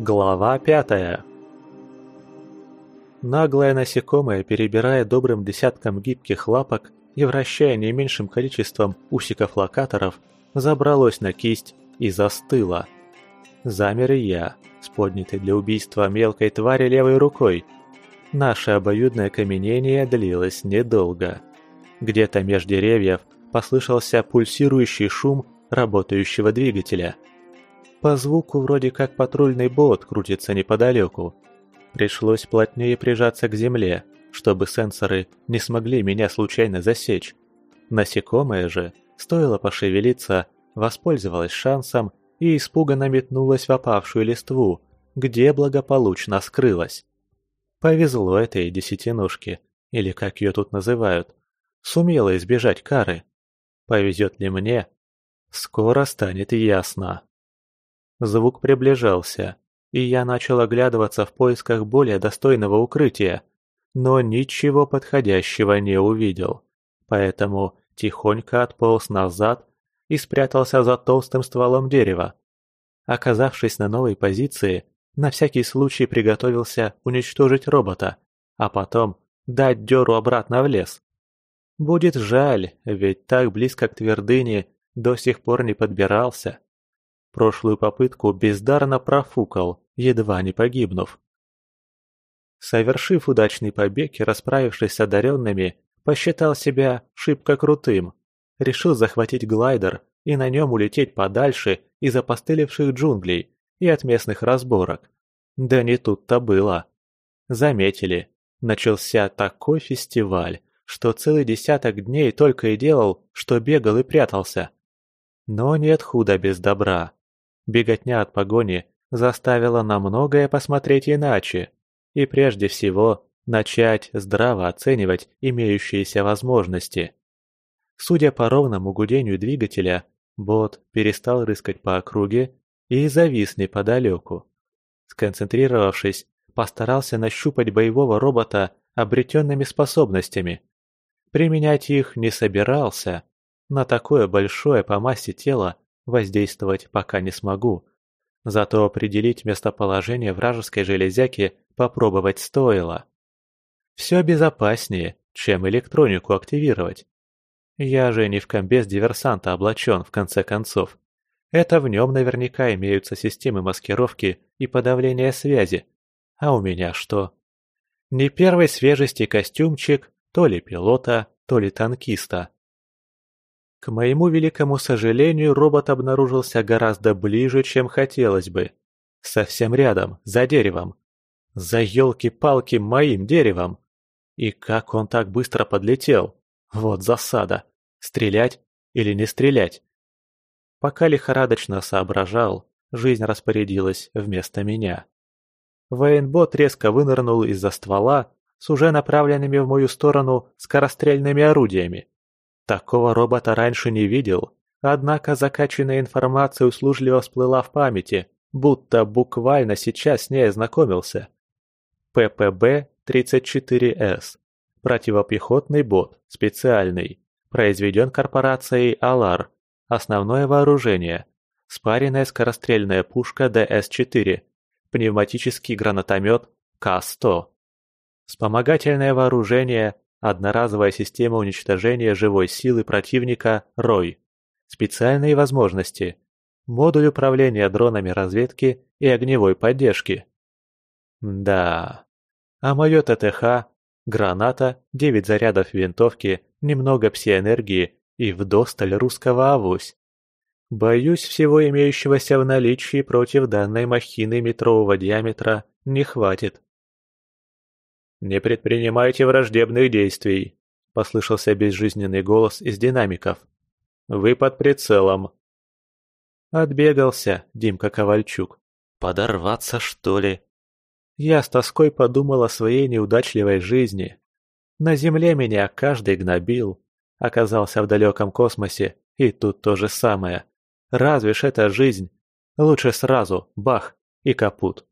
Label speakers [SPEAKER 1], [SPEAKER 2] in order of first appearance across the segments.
[SPEAKER 1] Глава пятая Наглое насекомое, перебирая добрым десятком гибких лапок и вращая не меньшим количеством усиков-локаторов, забралось на кисть и застыло. Замер и я, с для убийства мелкой твари левой рукой. Наше обоюдное каменение длилось недолго. Где-то меж деревьев послышался пульсирующий шум работающего двигателя – по звуку вроде как патрульный бот крутится неподалеку. Пришлось плотнее прижаться к земле, чтобы сенсоры не смогли меня случайно засечь. Насекомое же, стоило пошевелиться, воспользовалось шансом и испуганно метнулась в опавшую листву, где благополучно скрылась. Повезло этой десятиножке, или как ее тут называют, сумела избежать кары. Повезет ли мне? Скоро станет ясно. Звук приближался, и я начал оглядываться в поисках более достойного укрытия, но ничего подходящего не увидел, поэтому тихонько отполз назад и спрятался за толстым стволом дерева. Оказавшись на новой позиции, на всякий случай приготовился уничтожить робота, а потом дать дёру обратно в лес. Будет жаль, ведь так близко к твердыне до сих пор не подбирался. Прошлую попытку бездарно профукал, едва не погибнув. Совершив удачный побег и расправившись с одаренными, посчитал себя шибко крутым. Решил захватить глайдер и на нем улететь подальше из опостылевших джунглей и от местных разборок. Да не тут-то было. Заметили, начался такой фестиваль, что целый десяток дней только и делал, что бегал и прятался. Но нет худа без добра. Беготня от погони заставила на многое посмотреть иначе, и прежде всего начать здраво оценивать имеющиеся возможности. Судя по ровному гудению двигателя, бот перестал рыскать по округе и завис неподалеку. Сконцентрировавшись, постарался нащупать боевого робота обретенными способностями. Применять их не собирался. На такое большое по массе тело воздействовать пока не смогу. Зато определить местоположение вражеской железяки попробовать стоило. Все безопаснее, чем электронику активировать. Я же не в комбез диверсанта облачен, в конце концов. Это в нем наверняка имеются системы маскировки и подавления связи. А у меня что? Не первой свежести костюмчик, то ли пилота, то ли танкиста. К моему великому сожалению, робот обнаружился гораздо ближе, чем хотелось бы. Совсем рядом, за деревом. За елки-палки моим деревом. И как он так быстро подлетел? Вот засада. Стрелять или не стрелять? Пока лихорадочно соображал, жизнь распорядилась вместо меня. Военбот резко вынырнул из-за ствола с уже направленными в мою сторону скорострельными орудиями. Такого робота раньше не видел, однако закачанная информация услужливо всплыла в памяти, будто буквально сейчас с ней ознакомился. ППБ-34С. Противопехотный бот, специальный. Произведен корпорацией «Алар». Основное вооружение. Спаренная скорострельная пушка ДС-4. Пневматический гранатомет К-100. Вспомогательное вооружение Одноразовая система уничтожения живой силы противника «Рой». Специальные возможности. Модуль управления дронами разведки и огневой поддержки. Да. А мое ТТХ – граната, 9 зарядов винтовки, немного псиэнергии и вдосталь русского авось. Боюсь, всего имеющегося в наличии против данной махины метрового диаметра не хватит. «Не предпринимайте враждебных действий», – послышался безжизненный голос из динамиков. «Вы под прицелом». Отбегался Димка Ковальчук. Подорваться, что ли? Я с тоской подумал о своей неудачливой жизни. На земле меня каждый гнобил. Оказался в далеком космосе, и тут то же самое. Разве ж это жизнь? Лучше сразу, бах, и капут.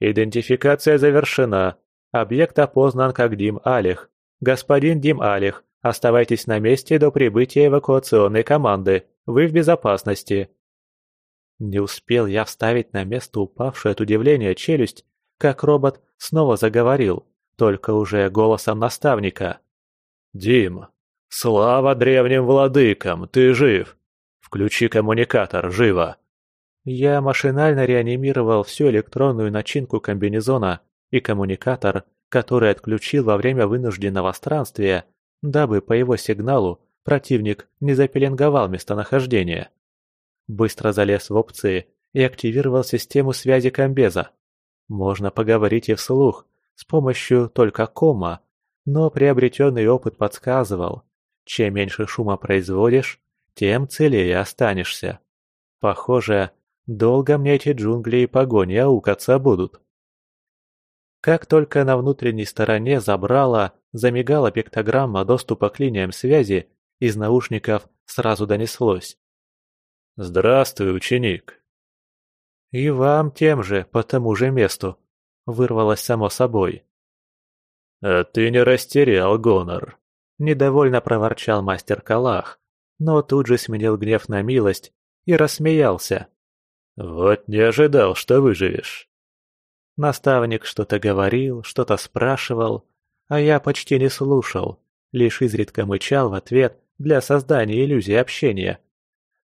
[SPEAKER 1] Идентификация завершена. Объект опознан как Дим Алих. Господин Дим Алих, оставайтесь на месте до прибытия эвакуационной команды. Вы в безопасности. Не успел я вставить на место упавшую от удивления челюсть, как робот снова заговорил, только уже голосом наставника. «Дим, слава древним владыкам, ты жив! Включи коммуникатор, живо!» Я машинально реанимировал всю электронную начинку комбинезона и коммуникатор, который отключил во время вынужденного странствия, дабы по его сигналу противник не запеленговал местонахождение. Быстро залез в опции и активировал систему связи комбеза. Можно поговорить и вслух, с помощью только кома, но приобретенный опыт подсказывал, чем меньше шума производишь, тем целее останешься. Похоже, долго мне эти джунгли и погони аукаться будут. Как только на внутренней стороне забрала, замигала пиктограмма доступа к линиям связи, из наушников сразу донеслось. «Здравствуй, ученик!» «И вам тем же, по тому же месту», — вырвалось само собой. «А ты не растерял гонор», — недовольно проворчал мастер Калах, но тут же сменил гнев на милость и рассмеялся. «Вот не ожидал, что выживешь». Наставник что-то говорил, что-то спрашивал, а я почти не слушал, лишь изредка мычал в ответ для создания иллюзии общения.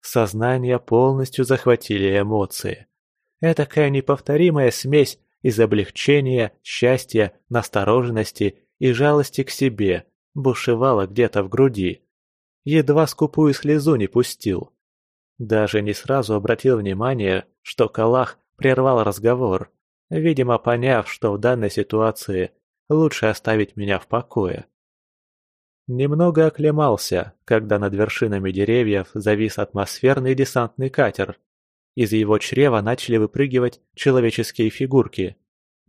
[SPEAKER 1] Сознание полностью захватили эмоции. Этакая неповторимая смесь из облегчения, счастья, настороженности и жалости к себе бушевала где-то в груди. Едва скупую слезу не пустил. Даже не сразу обратил внимание, что Калах прервал разговор, видимо поняв, что в данной ситуации лучше оставить меня в покое. Немного оклемался, когда над вершинами деревьев завис атмосферный десантный катер. Из его чрева начали выпрыгивать человеческие фигурки.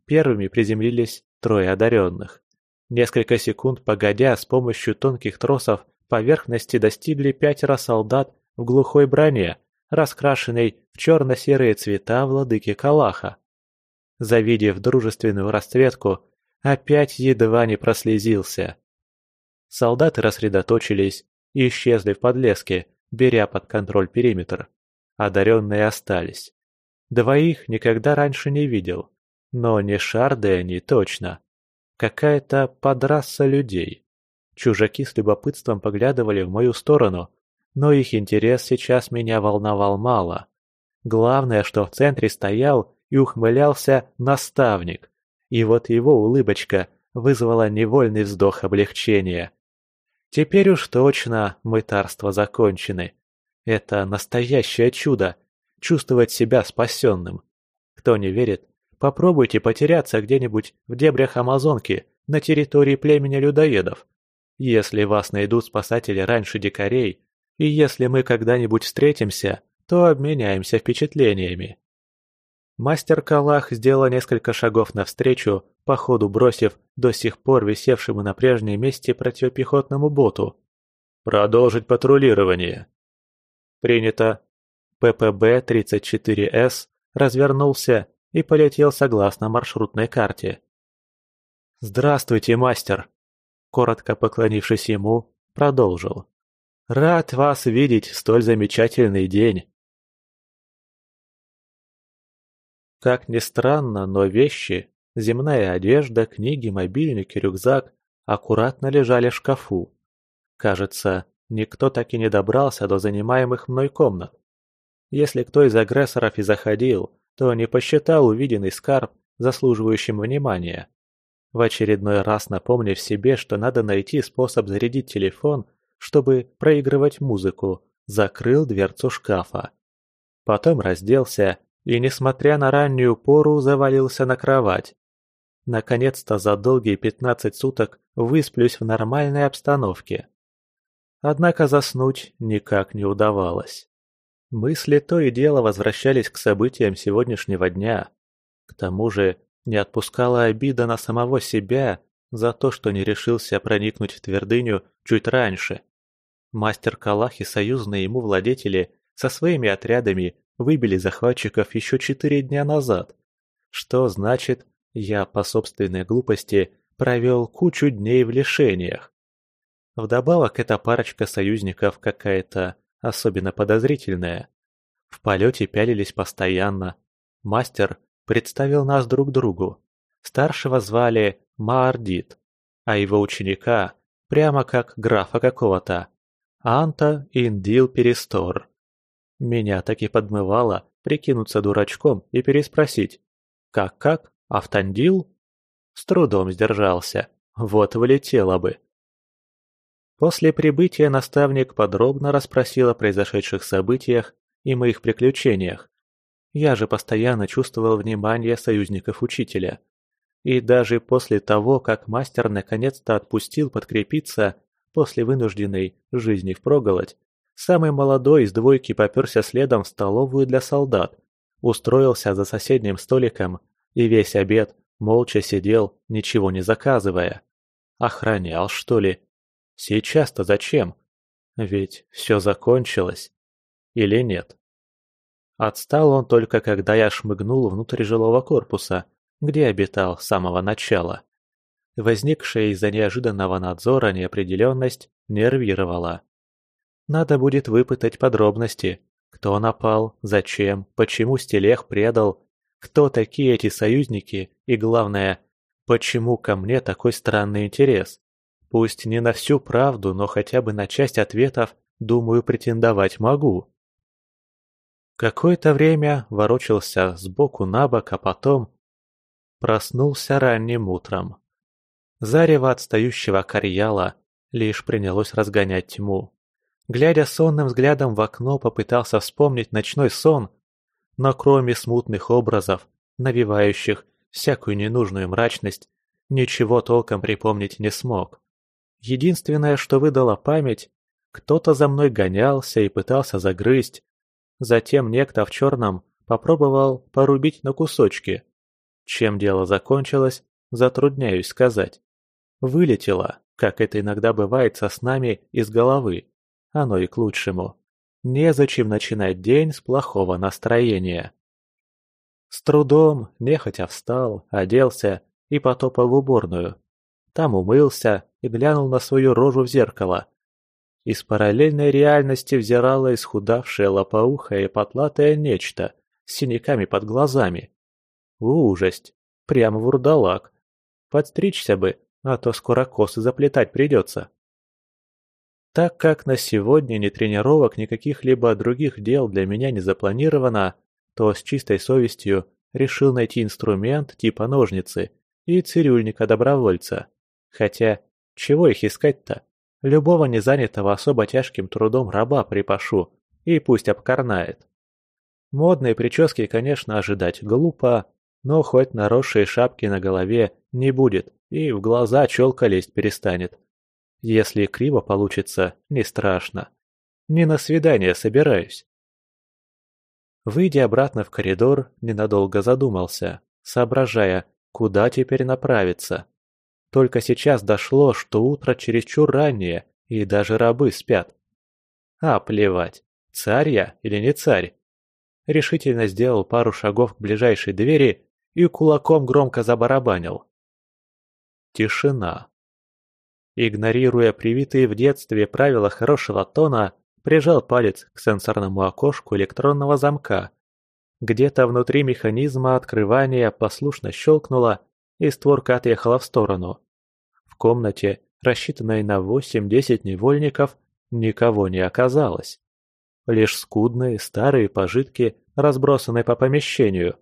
[SPEAKER 1] Первыми приземлились трое одаренных. Несколько секунд погодя, с помощью тонких тросов поверхности достигли пятеро солдат в глухой броне, раскрашенной в черно-серые цвета владыки Калаха. Завидев дружественную расцветку, опять едва не прослезился. Солдаты рассредоточились и исчезли в подлеске, беря под контроль периметр. Одаренные остались. Двоих никогда раньше не видел, но не шарды они точно. Какая-то подраса людей. Чужаки с любопытством поглядывали в мою сторону, но их интерес сейчас меня волновал мало. Главное, что в центре стоял и ухмылялся наставник, и вот его улыбочка вызвала невольный вздох облегчения. Теперь уж точно мытарства закончены. Это настоящее чудо – чувствовать себя спасенным. Кто не верит, попробуйте потеряться где-нибудь в дебрях Амазонки на территории племени людоедов. Если вас найдут спасатели раньше дикарей, и если мы когда-нибудь встретимся, то обменяемся впечатлениями. Мастер Калах сделал несколько шагов навстречу, по ходу бросив до сих пор висевшему на прежнем месте противопехотному боту. «Продолжить патрулирование!» «Принято!» ППБ-34С развернулся и полетел согласно маршрутной карте. «Здравствуйте, мастер!» Коротко поклонившись ему, продолжил. «Рад вас видеть в столь замечательный день!» Как ни странно, но вещи, земная одежда, книги, мобильник и рюкзак аккуратно лежали в шкафу. Кажется, никто так и не добрался до занимаемых мной комнат. Если кто из агрессоров и заходил, то не посчитал увиденный скарб заслуживающим внимания. В очередной раз напомнив себе, что надо найти способ зарядить телефон, чтобы проигрывать музыку, закрыл дверцу шкафа. Потом разделся и, несмотря на раннюю пору, завалился на кровать. Наконец-то за долгие пятнадцать суток высплюсь в нормальной обстановке. Однако заснуть никак не удавалось. Мысли то и дело возвращались к событиям сегодняшнего дня. К тому же не отпускала обида на самого себя за то, что не решился проникнуть в твердыню чуть раньше. Мастер Калах и союзные ему владетели со своими отрядами выбили захватчиков еще четыре дня назад. Что значит, я по собственной глупости провел кучу дней в лишениях. Вдобавок эта парочка союзников какая-то особенно подозрительная. В полете пялились постоянно. Мастер представил нас друг другу. Старшего звали Маардит, а его ученика прямо как графа какого-то. Анта Индил Перестор. Меня так и подмывало прикинуться дурачком и переспросить. Как-как? Автандил? С трудом сдержался. Вот вылетело бы. После прибытия наставник подробно расспросил о произошедших событиях и моих приключениях. Я же постоянно чувствовал внимание союзников учителя. И даже после того, как мастер наконец-то отпустил подкрепиться после вынужденной жизни впроголодь, самый молодой из двойки попёрся следом в столовую для солдат, устроился за соседним столиком и весь обед молча сидел, ничего не заказывая. Охранял, что ли? Сейчас-то зачем? Ведь все закончилось. Или нет? Отстал он только, когда я шмыгнул внутрь жилого корпуса, где обитал с самого начала. Возникшая из-за неожиданного надзора неопределенность нервировала. Надо будет выпытать подробности. Кто напал, зачем, почему Стелех предал, кто такие эти союзники и, главное, почему ко мне такой странный интерес. Пусть не на всю правду, но хотя бы на часть ответов, думаю, претендовать могу. Какое-то время ворочался сбоку на бок, а потом проснулся ранним утром. Зарево отстающего карьяла лишь принялось разгонять тьму. Глядя сонным взглядом в окно, попытался вспомнить ночной сон, но кроме смутных образов, навевающих всякую ненужную мрачность, ничего толком припомнить не смог. Единственное, что выдала память, кто-то за мной гонялся и пытался загрызть. Затем некто в черном попробовал порубить на кусочки. Чем дело закончилось, затрудняюсь сказать. Вылетело, как это иногда бывает со снами, из головы. Оно и к лучшему. Незачем начинать день с плохого настроения. С трудом, нехотя встал, оделся и потопал в уборную. Там умылся и глянул на свою рожу в зеркало. Из параллельной реальности взирало исхудавшее лопоухое и потлатое нечто с синяками под глазами. Ужасть! Прямо вурдалак. Подстричься бы, а то скоро косы заплетать придется. Так как на сегодня ни тренировок, ни каких-либо других дел для меня не запланировано, то с чистой совестью решил найти инструмент типа ножницы и цирюльника-добровольца. Хотя, чего их искать-то? Любого незанятого особо тяжким трудом раба припашу, и пусть обкорнает. Модные прически, конечно, ожидать глупо, но хоть наросшие шапки на голове не будет, и в глаза челка лезть перестанет. Если криво получится, не страшно. Не на свидание собираюсь. Выйдя обратно в коридор, ненадолго задумался, соображая, куда теперь направиться. Только сейчас дошло, что утро чересчур раннее, и даже рабы спят. А, плевать, царь я или не царь? Решительно сделал пару шагов к ближайшей двери и кулаком громко забарабанил. Тишина. Игнорируя привитые в детстве правила хорошего тона, прижал палец к сенсорному окошку электронного замка. Где-то внутри механизма открывания послушно щелкнуло, и створка отъехала в сторону. В комнате, рассчитанной на 8-10 невольников, никого не оказалось. Лишь скудные старые пожитки, разбросанные по помещению.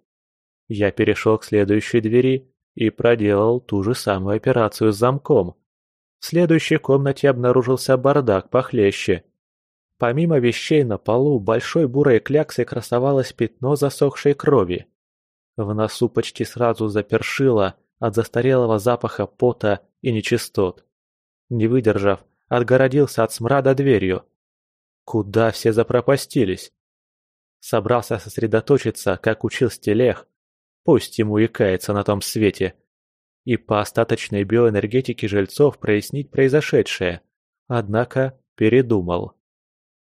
[SPEAKER 1] Я перешел к следующей двери и проделал ту же самую операцию с замком. В следующей комнате обнаружился бардак похлеще. Помимо вещей на полу большой бурой кляксой красовалось пятно засохшей крови. В носу почти сразу запершило от застарелого запаха пота и нечистот. Не выдержав, отгородился от смрада дверью. Куда все запропастились? Собрался сосредоточиться, как учил Стелех. Пусть ему и кается на том свете. И по остаточной биоэнергетике жильцов прояснить произошедшее. Однако передумал.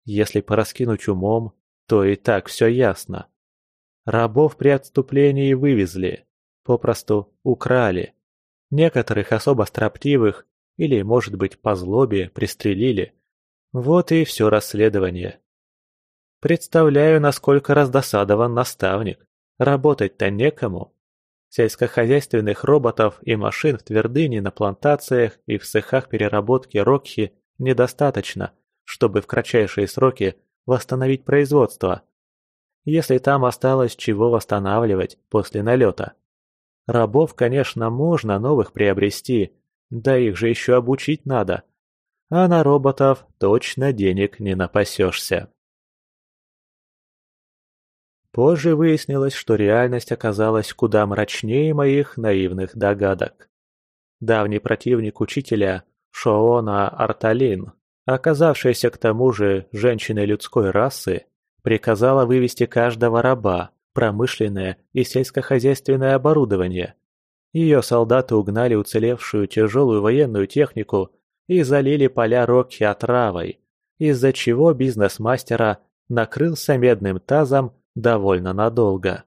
[SPEAKER 1] Если пораскинуть умом, то и так все ясно. Рабов при отступлении вывезли, попросту украли. Некоторых особо строптивых или, может быть, по злобе пристрелили. Вот и все расследование. Представляю, насколько раздосадован наставник. Работать-то некому. Сельскохозяйственных роботов и машин в твердыне на плантациях и в цехах переработки Рокхи недостаточно, чтобы в кратчайшие сроки восстановить производство. Если там осталось чего восстанавливать после налета. Рабов, конечно, можно новых приобрести, да их же еще обучить надо. А на роботов точно денег не напасешься. Позже выяснилось, что реальность оказалась куда мрачнее моих наивных догадок. Давний противник учителя, Шоона Арталин, оказавшаяся к тому же женщиной людской расы, приказала вывести каждого раба, промышленное и сельскохозяйственное оборудование. Ее солдаты угнали уцелевшую тяжелую военную технику и залили поля Рокки отравой, из-за чего бизнес-мастера накрылся медным тазом довольно надолго.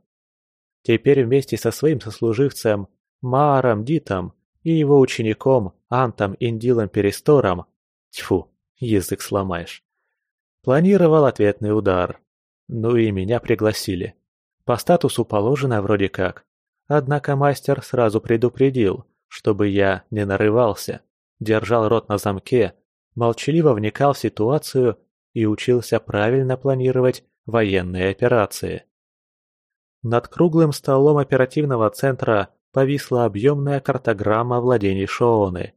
[SPEAKER 1] Теперь вместе со своим сослуживцем Мааром Дитом и его учеником Антом Индилом Перестором, тьфу, язык сломаешь, планировал ответный удар. Ну и меня пригласили. По статусу положено вроде как. Однако мастер сразу предупредил, чтобы я не нарывался, держал рот на замке, молчаливо вникал в ситуацию и учился правильно планировать военные операции. Над круглым столом оперативного центра повисла объемная картограмма владений Шооны.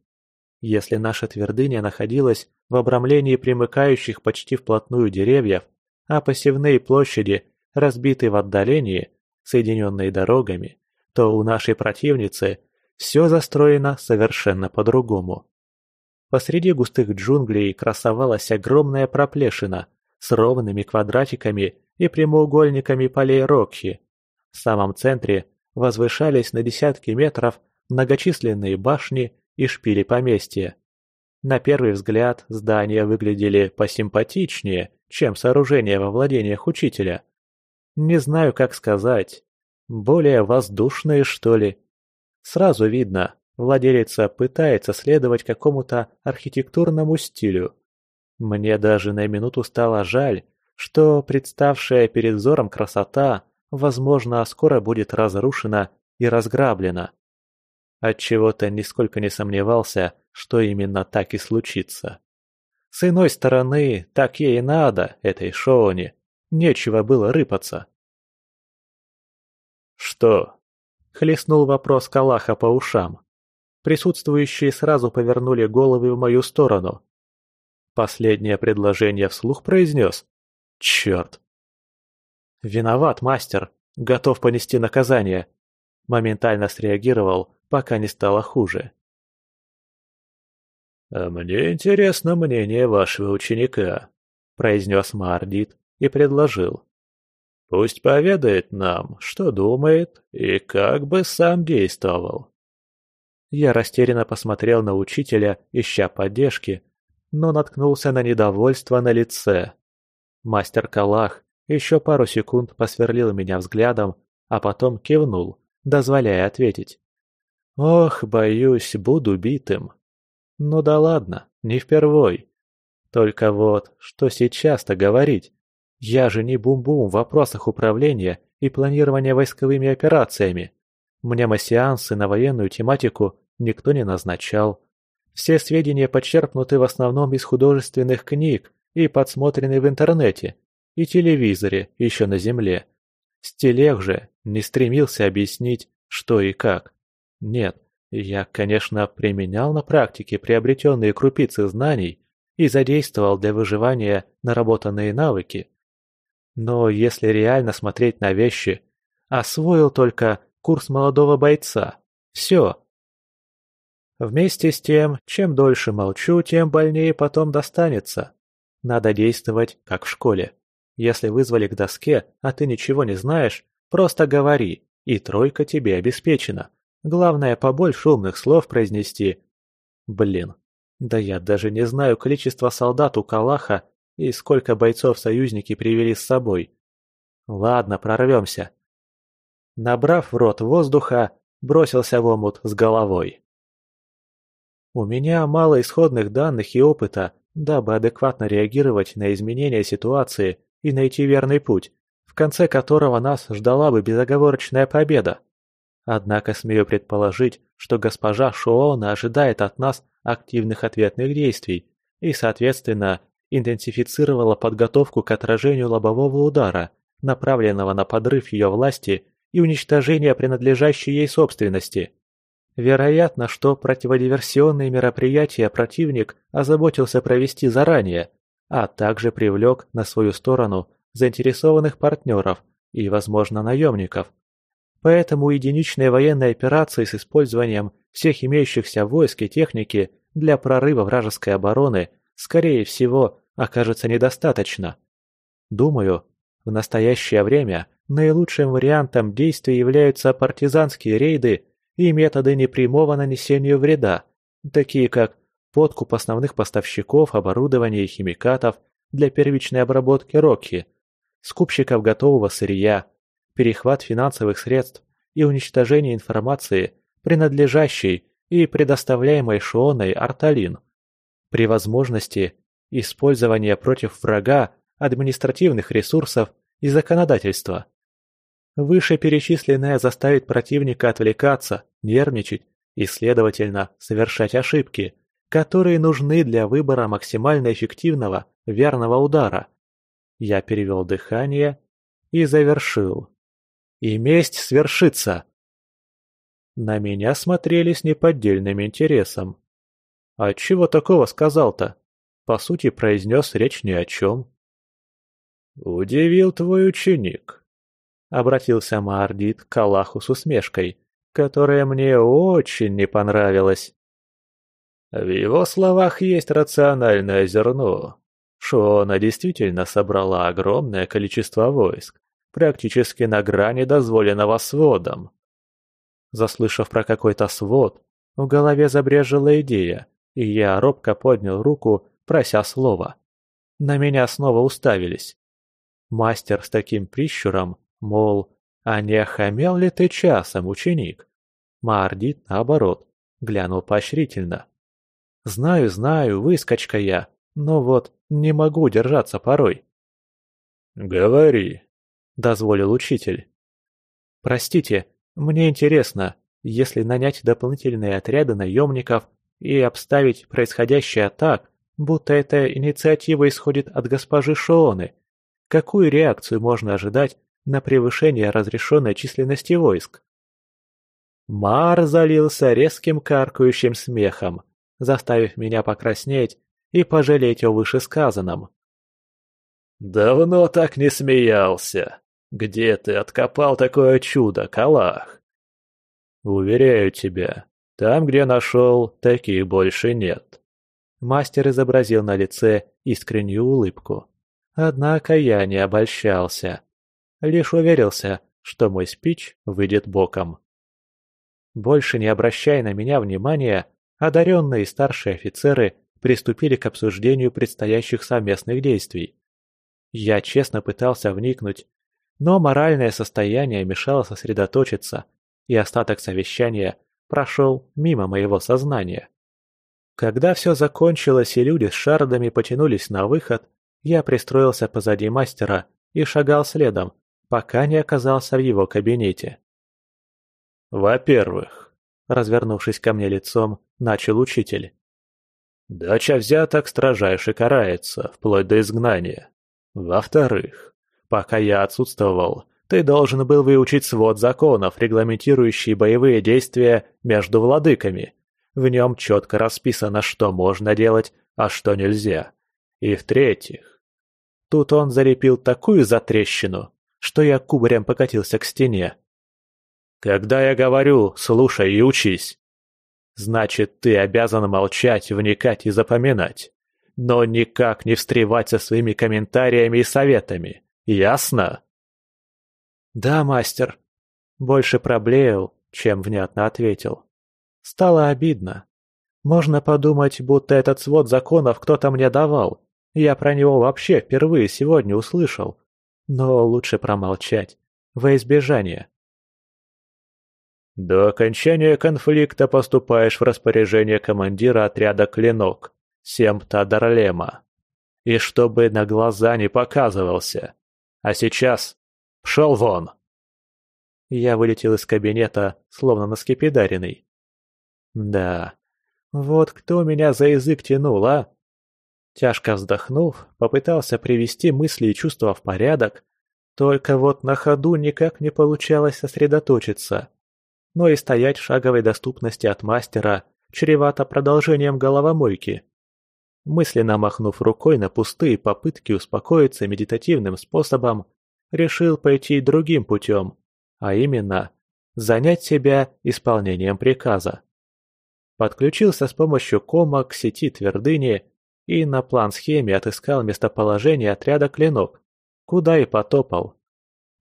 [SPEAKER 1] Если наша твердыня находилась в обрамлении примыкающих почти вплотную деревьев, а посевные площади разбиты в отдалении, соединенные дорогами, то у нашей противницы все застроено совершенно по-другому. Посреди густых джунглей красовалась огромная проплешина, с ровными квадратиками и прямоугольниками полей Рокхи. В самом центре возвышались на десятки метров многочисленные башни и шпили поместья. На первый взгляд здания выглядели посимпатичнее, чем сооружения во владениях учителя. Не знаю, как сказать. Более воздушные, что ли. Сразу видно, владелица пытается следовать какому-то архитектурному стилю. Мне даже на минуту стало жаль, что представшая перед взором красота, возможно, скоро будет разрушена и разграблена. Отчего-то нисколько не сомневался, что именно так и случится. С иной стороны, так ей надо, этой Шоуне. Нечего было рыпаться. «Что?» — хлестнул вопрос Калаха по ушам. Присутствующие сразу повернули головы в мою сторону. Последнее предложение вслух произнес. Черт. Виноват, мастер. Готов понести наказание. Моментально среагировал, пока не стало хуже. «А мне интересно мнение вашего ученика», — произнес Мардит и предложил. «Пусть поведает нам, что думает и как бы сам действовал». Я растерянно посмотрел на учителя, ища поддержки, но наткнулся на недовольство на лице. Мастер Калах еще пару секунд посверлил меня взглядом, а потом кивнул, дозволяя ответить. «Ох, боюсь, буду битым». «Ну да ладно, не впервой. Только вот, что сейчас-то говорить? Я же не бум-бум в вопросах управления и планирования войсковыми операциями. Мне массиансы на военную тематику никто не назначал. Все сведения почерпнуты в основном из художественных книг и подсмотрены в интернете и телевизоре еще на Земле. Стелег же не стремился объяснить, что и как. Нет, я, конечно, применял на практике приобретенные крупицы знаний и задействовал для выживания наработанные навыки. Но если реально смотреть на вещи, освоил только курс молодого бойца. Все. Вместе с тем, чем дольше молчу, тем больнее потом достанется. Надо действовать, как в школе. Если вызвали к доске, а ты ничего не знаешь, просто говори, и тройка тебе обеспечена. Главное, побольше умных слов произнести. Блин, да я даже не знаю количество солдат у Калаха и сколько бойцов союзники привели с собой. Ладно, прорвемся. Набрав в рот воздуха, бросился в омут с головой. У меня мало исходных данных и опыта, дабы адекватно реагировать на изменения ситуации и найти верный путь, в конце которого нас ждала бы безоговорочная победа. Однако смею предположить, что госпожа Шуона ожидает от нас активных ответных действий и, соответственно, интенсифицировала подготовку к отражению лобового удара, направленного на подрыв ее власти и уничтожение принадлежащей ей собственности. Вероятно, что противодиверсионные мероприятия противник озаботился провести заранее, а также привлек на свою сторону заинтересованных партнеров и, возможно, наемников. Поэтому единичные военные операции с использованием всех имеющихся войск и техники для прорыва вражеской обороны, скорее всего, окажется недостаточно. Думаю, в настоящее время наилучшим вариантом действий являются партизанские рейды и методы непрямого нанесения вреда, такие как подкуп основных поставщиков оборудования и химикатов для первичной обработки роки, скупщиков готового сырья, перехват финансовых средств и уничтожение информации, принадлежащей и предоставляемой Шионой Арталин. При возможности использование против врага административных ресурсов и законодательства. Вышеперечисленное заставит противника отвлекаться, нервничать и, следовательно, совершать ошибки, которые нужны для выбора максимально эффективного, верного удара. Я перевел дыхание и завершил. И месть свершится. На меня смотрели с неподдельным интересом. А чего такого сказал-то? По сути, произнес речь ни о чем. «Удивил твой ученик», обратился Маордит к Аллаху с усмешкой, которая мне очень не понравилась. В его словах есть рациональное зерно. Шона действительно собрала огромное количество войск, практически на грани дозволенного сводом. Заслышав про какой-то свод, в голове забрежила идея, и я робко поднял руку, прося слова. На меня снова уставились. Мастер с таким прищуром Мол, а не охамел ли ты часом, ученик? Мардит, наоборот, глянул поощрительно. Знаю, знаю, выскочка я, но вот не могу держаться порой. Говори, дозволил учитель. Простите, мне интересно, если нанять дополнительные отряды наемников и обставить происходящее так, будто эта инициатива исходит от госпожи Шооны, какую реакцию можно ожидать на превышение разрешенной численности войск. Мар залился резким каркающим смехом, заставив меня покраснеть и пожалеть о вышесказанном. «Давно так не смеялся. Где ты откопал такое чудо, Калах?» «Уверяю тебя, там, где нашел, таких больше нет». Мастер изобразил на лице искреннюю улыбку. Однако я не обольщался лишь уверился, что мой спич выйдет боком. Больше не обращая на меня внимания, одаренные старшие офицеры приступили к обсуждению предстоящих совместных действий. Я честно пытался вникнуть, но моральное состояние мешало сосредоточиться, и остаток совещания прошел мимо моего сознания. Когда все закончилось и люди с шардами потянулись на выход, я пристроился позади мастера и шагал следом, пока не оказался в его кабинете. «Во-первых», — развернувшись ко мне лицом, начал учитель. «Дача взяток строжайше карается, вплоть до изгнания. Во-вторых, пока я отсутствовал, ты должен был выучить свод законов, регламентирующий боевые действия между владыками. В нем четко расписано, что можно делать, а что нельзя. И в-третьих, тут он залепил такую затрещину, что я кубарем покатился к стене. «Когда я говорю, слушай и учись. Значит, ты обязан молчать, вникать и запоминать, но никак не встревать со своими комментариями и советами. Ясно?» «Да, мастер». Больше проблеял, чем внятно ответил. Стало обидно. Можно подумать, будто этот свод законов кто-то мне давал. Я про него вообще впервые сегодня услышал. Но лучше промолчать, во избежание. До окончания конфликта поступаешь в распоряжение командира отряда «Клинок» Семпта Дарлема. и чтобы на глаза не показывался. А сейчас пшел вон!» Я вылетел из кабинета, словно наскепидаренный. «Да, вот кто меня за язык тянул, а?» Тяжко вздохнув, попытался привести мысли и чувства в порядок, только вот на ходу никак не получалось сосредоточиться. Но и стоять в шаговой доступности от мастера чревато продолжением головомойки. Мысленно махнув рукой на пустые попытки успокоиться медитативным способом, решил пойти другим путем, а именно занять себя исполнением приказа. Подключился с помощью кома к сети твердыни и на план-схеме отыскал местоположение отряда «Клинок», куда и потопал.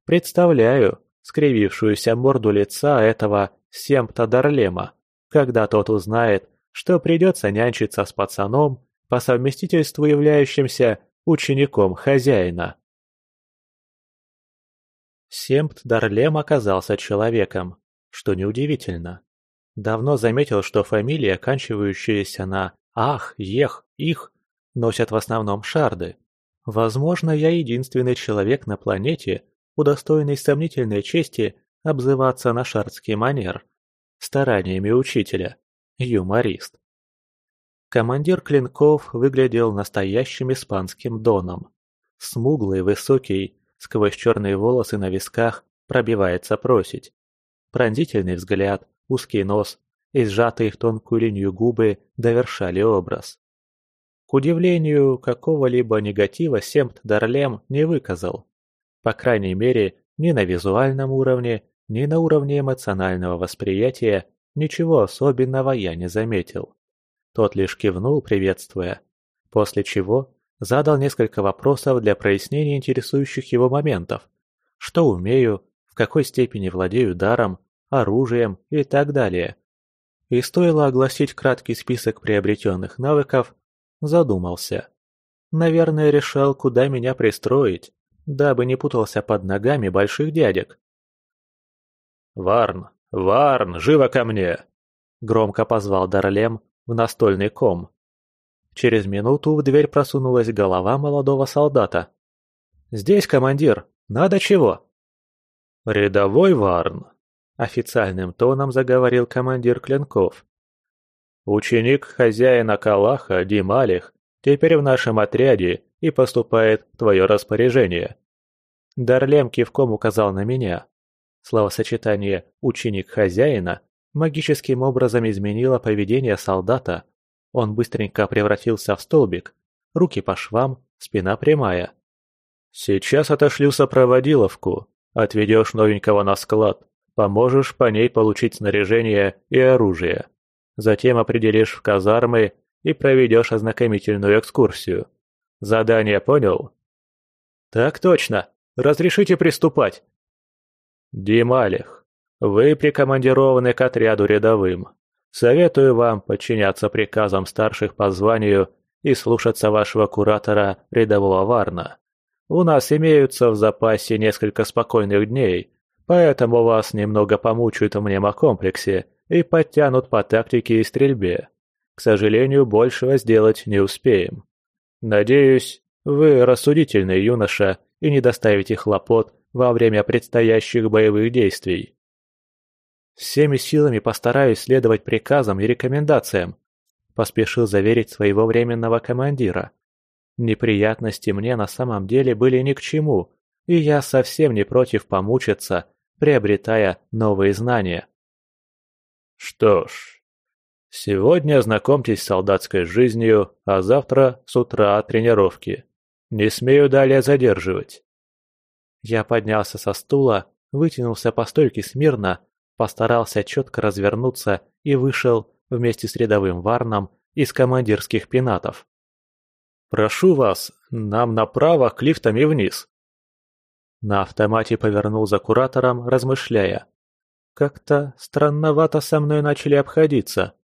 [SPEAKER 1] Представляю скривившуюся морду лица этого Семпта Дарлема, когда тот узнает, что придется нянчиться с пацаном, по совместительству являющимся учеником хозяина. Семпт Дарлем оказался человеком, что неудивительно. Давно заметил, что фамилии, оканчивающиеся на «ах», «ех», «их», носят в основном шарды. Возможно, я единственный человек на планете, удостоенный сомнительной чести обзываться на шардский манер, стараниями учителя, юморист. Командир клинков выглядел настоящим испанским доном. Смуглый, высокий, сквозь черные волосы на висках пробивается просить. Пронзительный взгляд, узкий нос и сжатые в тонкую линию губы довершали образ. Удивлению, какого-либо негатива Семт Дарлем не выказал. По крайней мере, ни на визуальном уровне, ни на уровне эмоционального восприятия ничего особенного я не заметил. Тот лишь кивнул, приветствуя, после чего задал несколько вопросов для прояснения интересующих его моментов. Что умею, в какой степени владею даром, оружием и так далее. И стоило огласить краткий список приобретенных навыков, задумался. Наверное, решал, куда меня пристроить, дабы не путался под ногами больших дядек. «Варн! Варн! Живо ко мне!» Громко позвал Дарлем, в настольный ком. Через минуту в дверь просунулась голова молодого солдата. «Здесь, командир! Надо чего?» «Рядовой Варн!» – официальным тоном заговорил командир Клинков. «Ученик хозяина Калаха, Дималих, теперь в нашем отряде и поступает в твое распоряжение». Дарлем кивком указал на меня. Словосочетание «ученик хозяина» магическим образом изменила поведение солдата. Он быстренько превратился в столбик, руки по швам, спина прямая. «Сейчас отошлю сопроводиловку, отведешь новенького на склад, поможешь по ней получить снаряжение и оружие. Затем определишь в казармы и проведешь ознакомительную экскурсию. Задание понял?» «Так точно. Разрешите приступать?» «Дималих, вы прикомандированы к отряду рядовым. Советую вам подчиняться приказам старших по званию и слушаться вашего куратора рядового Варна. У нас имеются в запасе несколько спокойных дней, поэтому вас немного помучают в мнемокомплексе и подтянут по тактике и стрельбе. К сожалению, большего сделать не успеем. Надеюсь, вы рассудительный юноша и не доставите хлопот во время предстоящих боевых действий. Всеми силами постараюсь следовать приказам и рекомендациям», – поспешил заверить своего временного командира. Неприятности мне на самом деле были ни к чему, и я совсем не против помучиться, приобретая новые знания. Что ж, сегодня ознакомьтесь с солдатской жизнью, а завтра с утра тренировки. Не смею далее задерживать. Я поднялся со стула, вытянулся по стойке смирно Постарался четко развернуться и вышел вместе с рядовым Варном из командирских пенатов. «Прошу вас, нам направо к лифтам и вниз». На автомате повернул за куратором, размышляя. Как-то странновато со мной начали обходиться.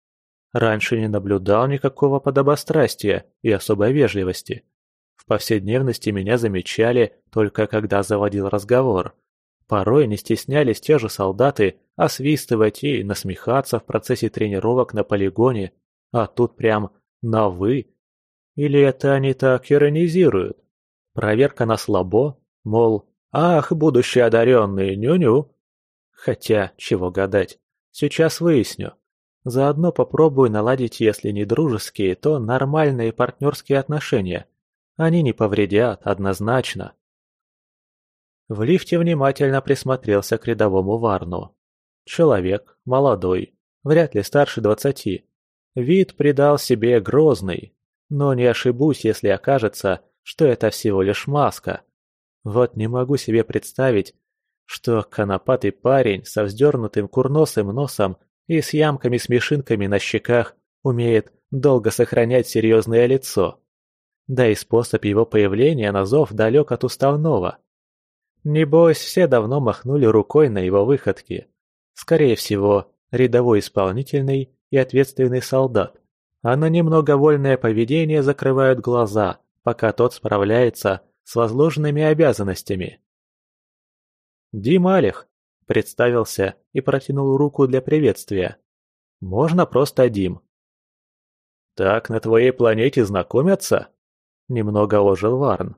[SPEAKER 1] Раньше не наблюдал никакого подобострастия и особой вежливости. В повседневности меня замечали только когда заводил разговор. Порой не стеснялись те же солдаты освистывать и насмехаться в процессе тренировок на полигоне, а тут прям на «вы». Или это они так иронизируют? Проверка на слабо? Мол, ах, будущий одаренный, ню-ню. Хотя, чего гадать, сейчас выясню. Заодно попробую наладить, если не дружеские, то нормальные партнерские отношения. Они не повредят, однозначно. В лифте внимательно присмотрелся к рядовому Варну. Человек, молодой, вряд ли старше двадцати. Вид придал себе грозный, но не ошибусь, если окажется, что это всего лишь маска. Вот не могу себе представить, что конопатый парень со вздернутым курносым носом и с ямками-смешинками на щеках умеет долго сохранять серьезное лицо. Да и способ его появления на зов далек от уставного. Небось, все давно махнули рукой на его выходки. Скорее всего, рядовой исполнительный и ответственный солдат, а на немного вольное поведение закрывают глаза, пока тот справляется с возложенными обязанностями. Дим Алих представился и протянул руку для приветствия. Можно просто Дим. «Так на твоей планете знакомятся?» Немного ожил Варн.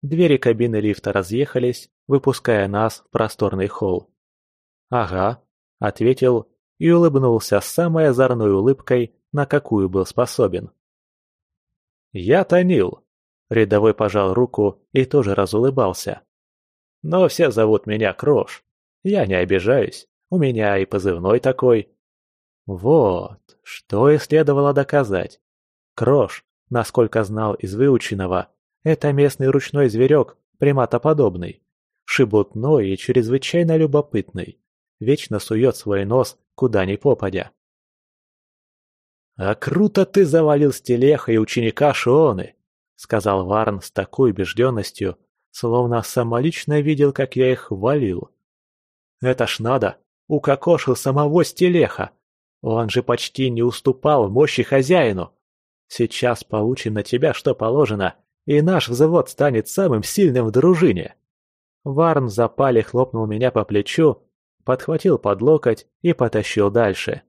[SPEAKER 1] Двери кабины лифта разъехались, выпуская нас в просторный холл. «Ага», — ответил и улыбнулся самой озорной улыбкой, на какую был способен. «Я Танил», — рядовой пожал руку и тоже разулыбался. «Но все зовут меня Крош. Я не обижаюсь, у меня и позывной такой». Вот, что и следовало доказать. Крош, насколько знал из выученного, это местный ручной зверек, приматоподобный, шебутной и чрезвычайно любопытный, вечно сует свой нос куда ни попадя. «А круто ты завалил стелеха и ученика Шионы!» — сказал Варн с такой убежденностью, словно самолично видел, как я их валил. «Это ж надо! Укокошил самого стелеха! Он же почти не уступал мощи хозяину! Сейчас получим на тебя, что положено, и наш взвод станет самым сильным в дружине!» Варн в запале хлопнул меня по плечу, подхватил под локоть и потащил дальше.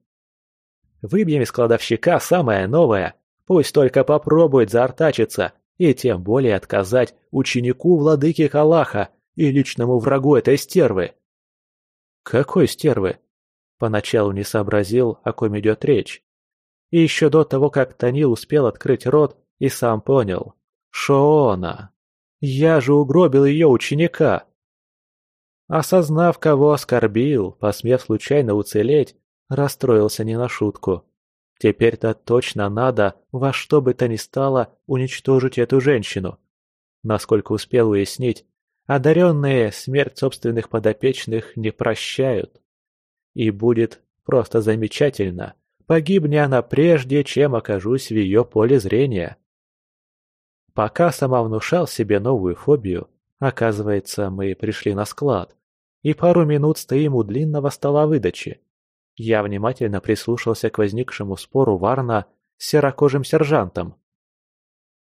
[SPEAKER 1] Выбьем из кладовщика самое новое, пусть только попробует заортачиться и тем более отказать ученику владыки Калаха и личному врагу этой стервы. Какой стервы? Поначалу не сообразил, о ком идет речь. И еще до того, как Танил успел открыть рот, и сам понял. Шоона. Я же угробил ее ученика. Осознав, кого оскорбил, посмев случайно уцелеть, Расстроился не на шутку. Теперь-то точно надо во что бы то ни стало уничтожить эту женщину. Насколько успел уяснить, одаренные смерть собственных подопечных не прощают. И будет просто замечательно, погибни она прежде, чем окажусь в ее поле зрения. Пока сама внушал себе новую фобию, оказывается, мы пришли на склад, и пару минут стоим у длинного стола выдачи. Я внимательно прислушался к возникшему спору Варна с серокожим сержантом.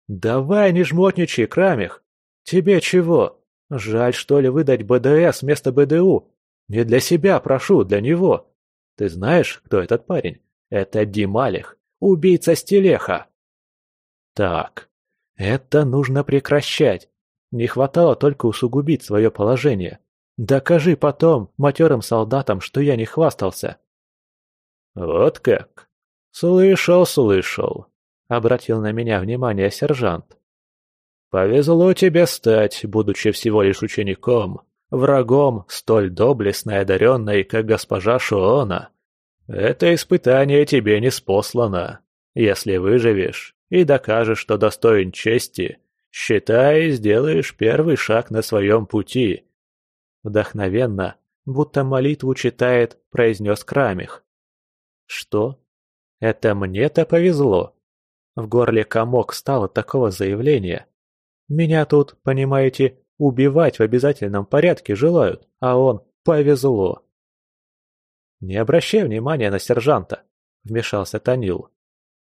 [SPEAKER 1] «Давай не жмотничай, Крамих! Тебе чего? Жаль, что ли, выдать БДС вместо БДУ? Не для себя, прошу, для него. Ты знаешь, кто этот парень? Это Дималих, убийца Стелеха!» «Так, это нужно прекращать. Не хватало только усугубить свое положение. Докажи потом матерым солдатам, что я не хвастался. «Вот как? Слышал, слышал», — обратил на меня внимание сержант. «Повезло тебе стать, будучи всего лишь учеником, врагом столь доблестной одаренной, как госпожа Шуона. Это испытание тебе не спослано. Если выживешь и докажешь, что достоин чести, считай, сделаешь первый шаг на своем пути». Вдохновенно, будто молитву читает, произнес Крамих. Что? Это мне-то повезло. В горле комок стало такого заявления. Меня тут, понимаете, убивать в обязательном порядке желают, а он повезло. «Не обращай внимания на сержанта», — вмешался Танил.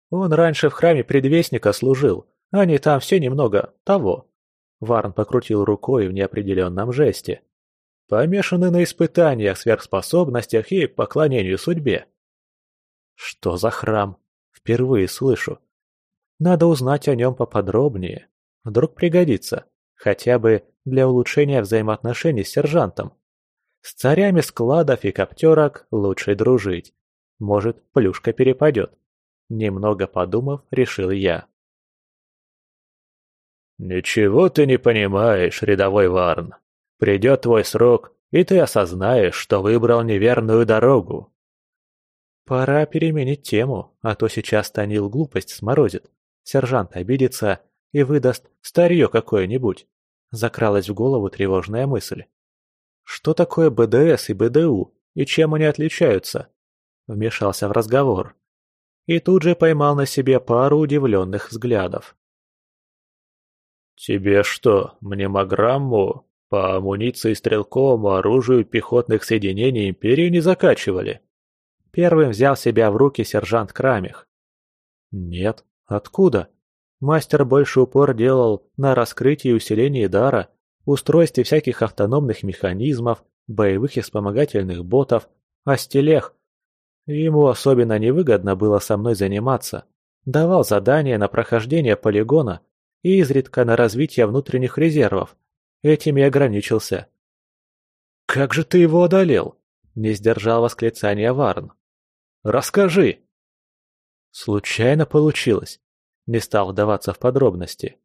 [SPEAKER 1] «Он раньше в храме предвестника служил, они там все немного того». Варн покрутил рукой в неопределенном жесте. «Помешаны на испытаниях, сверхспособностях и поклонению судьбе. Что за храм? Впервые слышу. Надо узнать о нем поподробнее. Вдруг пригодится, хотя бы для улучшения взаимоотношений с сержантом. С царями складов и коптерок лучше дружить. Может, плюшка перепадет. Немного подумав, решил я.
[SPEAKER 2] «Ничего ты не понимаешь, рядовой Варн. Придет твой срок, и ты осознаешь, что выбрал неверную дорогу».
[SPEAKER 1] «Пора переменить тему, а то сейчас Танил глупость сморозит. Сержант обидится и выдаст старье какое-нибудь». Закралась в голову тревожная мысль. «Что такое БДС и БДУ, и чем они отличаются?» Вмешался в разговор. И тут же поймал на себе пару удивленных взглядов.
[SPEAKER 2] «Тебе что, мнемограмму по амуниции стрелковому оружию пехотных соединений Империи не закачивали?»
[SPEAKER 1] Первым взял себя в руки сержант Крамих. «Нет, откуда?» Мастер больше упор делал на раскрытии и усилении дара, устройстве всяких автономных механизмов, боевых и вспомогательных ботов, а стелех. Ему особенно невыгодно было со мной заниматься. Давал задания на прохождение полигона и изредка на развитие внутренних резервов. Этим и ограничился. «Как же ты его одолел?» – не сдержал восклицания Варн. «Расскажи!» Случайно получилось. Не стал вдаваться в подробности.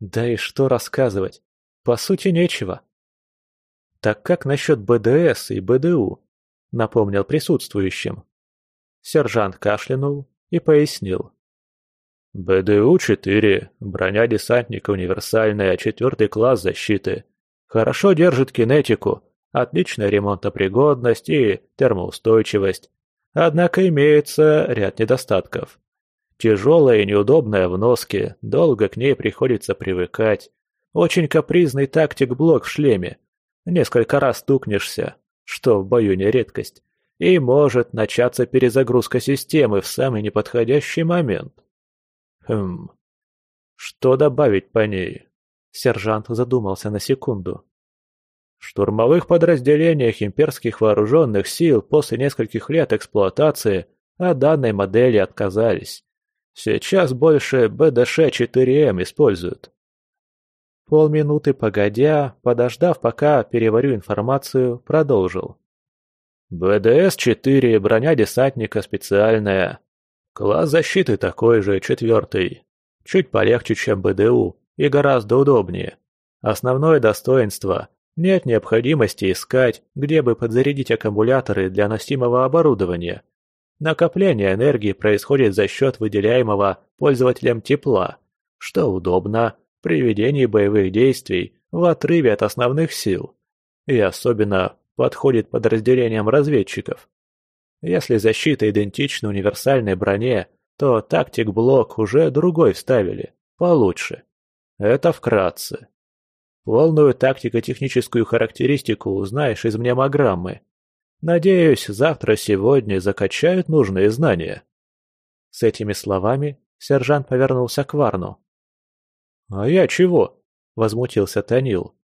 [SPEAKER 1] Да и что рассказывать? По сути, нечего. Так как насчет БДС и БДУ? Напомнил присутствующим. Сержант кашлянул и пояснил.
[SPEAKER 2] БДУ-4, броня десантника универсальная, четвертый класс защиты. Хорошо держит кинетику, отличная ремонтопригодность и термоустойчивость. Однако имеется ряд недостатков. Тяжелая и неудобная в носке, долго к ней приходится привыкать. Очень капризный тактик-блок в шлеме. Несколько раз стукнешься, что в бою не редкость, и может начаться перезагрузка системы в самый неподходящий момент. Хм. Что добавить по ней? Сержант задумался на секунду. Штурмовых подразделениях имперских вооруженных сил после нескольких лет эксплуатации от данной модели отказались. Сейчас больше БДШ-4М используют. Полминуты погодя, подождав, пока переварю информацию, продолжил. БДС-4, броня десантника специальная, Класс защиты такой же, четвертый. Чуть полегче, чем БДУ, и гораздо удобнее. Основное достоинство – нет необходимости искать, где бы подзарядить аккумуляторы для носимого оборудования. Накопление энергии происходит за счет выделяемого пользователем тепла, что удобно при ведении боевых действий в отрыве от основных сил. И особенно подходит подразделениям разведчиков. Если защита идентична универсальной броне, то тактик-блок уже другой вставили, получше. Это вкратце. Полную тактико-техническую характеристику узнаешь из мнемограммы. Надеюсь, завтра-сегодня закачают нужные знания. С этими словами сержант повернулся к Варну. «А я чего?» – возмутился Танил.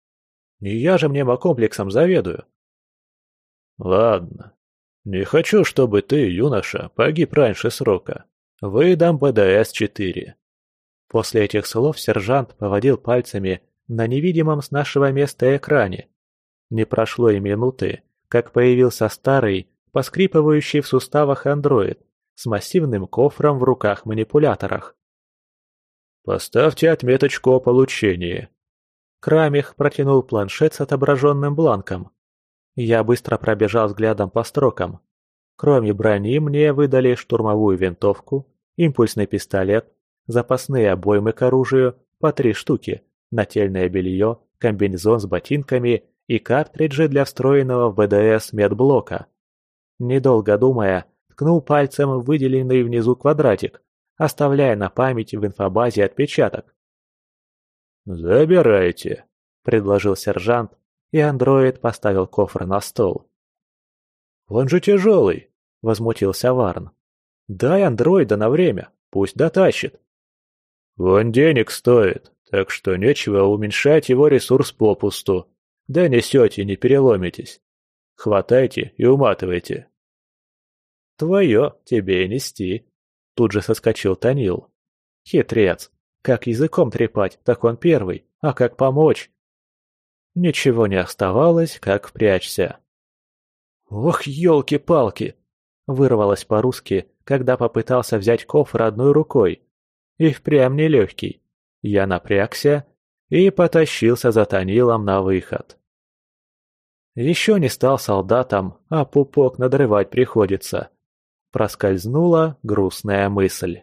[SPEAKER 2] «Не я же мнемокомплексом заведую». «Ладно, «Не хочу, чтобы ты, юноша, погиб раньше срока. Выдам БДС-4».
[SPEAKER 1] После этих слов сержант поводил пальцами на невидимом с нашего места экране. Не прошло и минуты, как появился старый, поскрипывающий в суставах андроид с массивным кофром в руках-манипуляторах.
[SPEAKER 2] «Поставьте отметочку о получении».
[SPEAKER 1] Крамих протянул планшет с отображенным бланком. Я быстро пробежал взглядом по строкам. Кроме брони мне выдали штурмовую винтовку, импульсный пистолет, запасные обоймы к оружию по три штуки, нательное белье, комбинезон с ботинками и картриджи для встроенного в БДС медблока. Недолго думая, ткнул пальцем в выделенный внизу квадратик, оставляя на память в инфобазе отпечаток.
[SPEAKER 2] «Забирайте», — предложил сержант,
[SPEAKER 1] и андроид поставил кофр на стол. «Он же тяжелый!» – возмутился Варн. «Дай андроида на время, пусть дотащит».
[SPEAKER 2] «Он денег стоит, так что нечего уменьшать его ресурс попусту. Да несете, не переломитесь. Хватайте и уматывайте».
[SPEAKER 1] «Твое тебе нести», – тут же соскочил Танил. Хитрец. Как языком трепать, так он первый, а как помочь? Ничего не оставалось, как впрячься. «Ох, елки-палки!» – вырвалось по-русски, когда попытался взять кофр одной рукой. И впрямь нелегкий. Я напрягся и потащился за Танилом на выход. Еще не стал солдатом, а пупок надрывать приходится. Проскользнула грустная мысль.